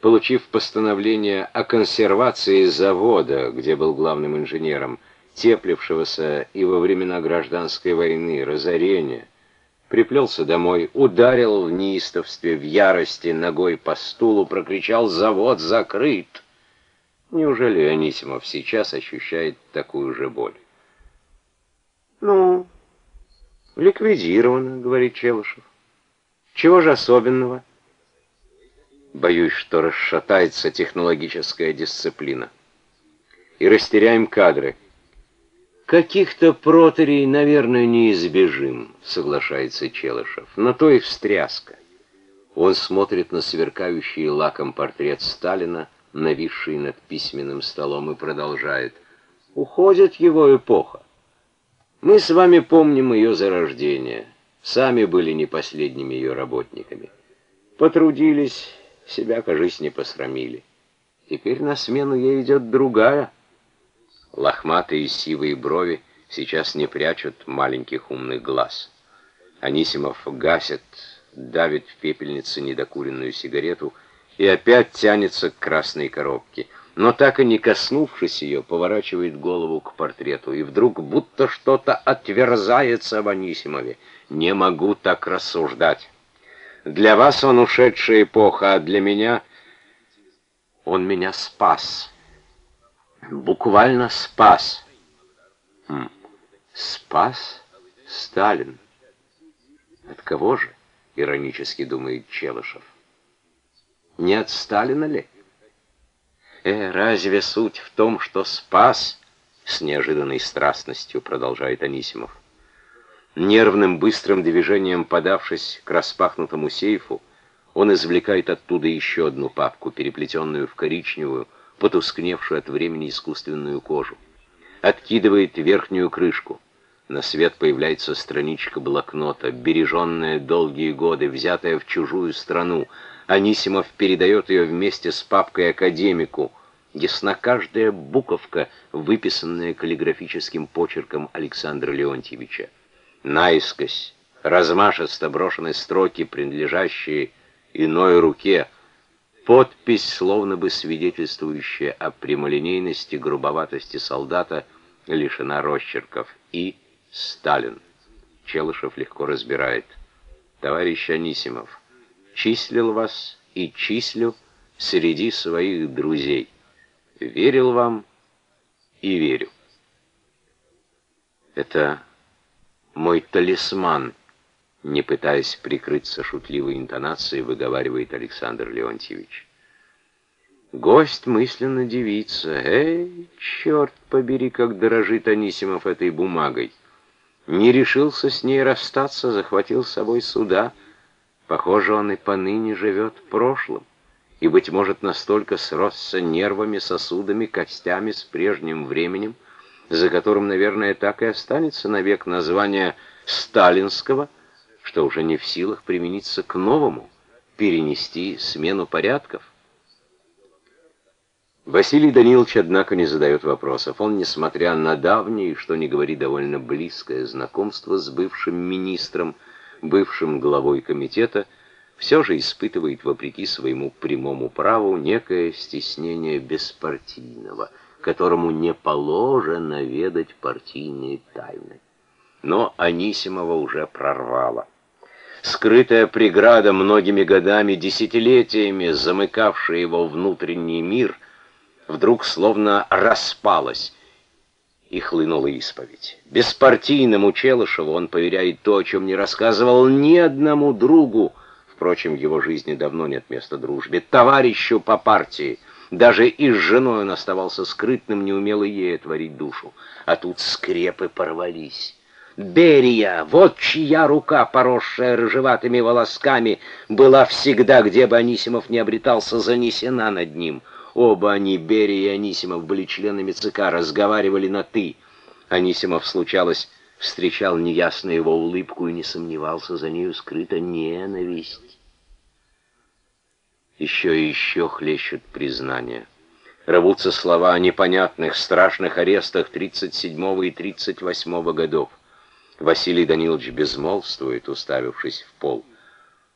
получив постановление о консервации завода, где был главным инженером, теплившегося и во времена гражданской войны, разорения, приплелся домой, ударил в неистовстве, в ярости ногой по стулу, прокричал «Завод закрыт!» Неужели Анисимов сейчас ощущает такую же боль? «Ну, ликвидировано», — говорит Челышев. «Чего же особенного?» Боюсь, что расшатается технологическая дисциплина. И растеряем кадры. Каких-то протерий, наверное, неизбежим, соглашается Челышев. Но то и встряска. Он смотрит на сверкающий лаком портрет Сталина, нависший над письменным столом, и продолжает. Уходит его эпоха. Мы с вами помним ее зарождение. Сами были не последними ее работниками. Потрудились, себя, кажись, не посрамили. Теперь на смену ей идет другая. Лохматые сивые брови сейчас не прячут маленьких умных глаз. Анисимов гасит, давит в пепельнице недокуренную сигарету и опять тянется к красной коробке. Но так и не коснувшись ее, поворачивает голову к портрету, и вдруг будто что-то отверзается в Анисимове. Не могу так рассуждать. Для вас он ушедшая эпоха, а для меня он меня спас. Буквально спас. Хм. Спас Сталин. От кого же? Иронически думает Челышев. Не от Сталина ли? Э, разве суть в том, что спас? С неожиданной страстностью продолжает Анисимов. Нервным быстрым движением подавшись к распахнутому сейфу, он извлекает оттуда еще одну папку, переплетенную в коричневую, потускневшую от времени искусственную кожу. Откидывает верхнюю крышку. На свет появляется страничка блокнота, береженная долгие годы, взятая в чужую страну. Анисимов передает ее вместе с папкой академику. Ясна каждая буковка, выписанная каллиграфическим почерком Александра Леонтьевича наискось, размашисто брошены строки, принадлежащие иной руке, подпись, словно бы свидетельствующая о прямолинейности, грубоватости солдата, лишена росчерков, и Сталин. Челышев легко разбирает. Товарищ Анисимов, числил вас и числю среди своих друзей. Верил вам и верю. Это мой талисман, не пытаясь прикрыться шутливой интонацией, выговаривает Александр Леонтьевич. Гость мысленно дивится. Эй, черт побери, как дорожит Анисимов этой бумагой. Не решился с ней расстаться, захватил с собой суда. Похоже, он и поныне живет в прошлом. И, быть может, настолько сросся нервами, сосудами, костями с прежним временем, за которым, наверное, так и останется навек название сталинского, что уже не в силах примениться к новому, перенести смену порядков. Василий Данилович, однако, не задает вопросов. Он, несмотря на давнее, что не говори, довольно близкое знакомство с бывшим министром, бывшим главой комитета, все же испытывает, вопреки своему прямому праву, некое стеснение беспартийного – которому не положено ведать партийные тайны. Но Анисимова уже прорвало. Скрытая преграда многими годами, десятилетиями, замыкавшая его внутренний мир, вдруг словно распалась, и хлынула исповедь. Беспартийному Челышеву он поверяет то, о чем не рассказывал ни одному другу, впрочем, в его жизни давно нет места дружбе, товарищу по партии — даже и с женой он оставался скрытным, не умел и ей отворить душу. А тут скрепы порвались. Берия, вот чья рука, поросшая рыжеватыми волосками, была всегда, где бы Анисимов не обретался, занесена над ним. Оба они, Берия и Анисимов, были членами ЦК, разговаривали на «ты». Анисимов, случалось, встречал неясно его улыбку и не сомневался, за нею скрыта ненависть. Еще и еще хлещут признания. Рвутся слова о непонятных, страшных арестах 37 и 38 годов. Василий Данилович безмолвствует, уставившись в пол.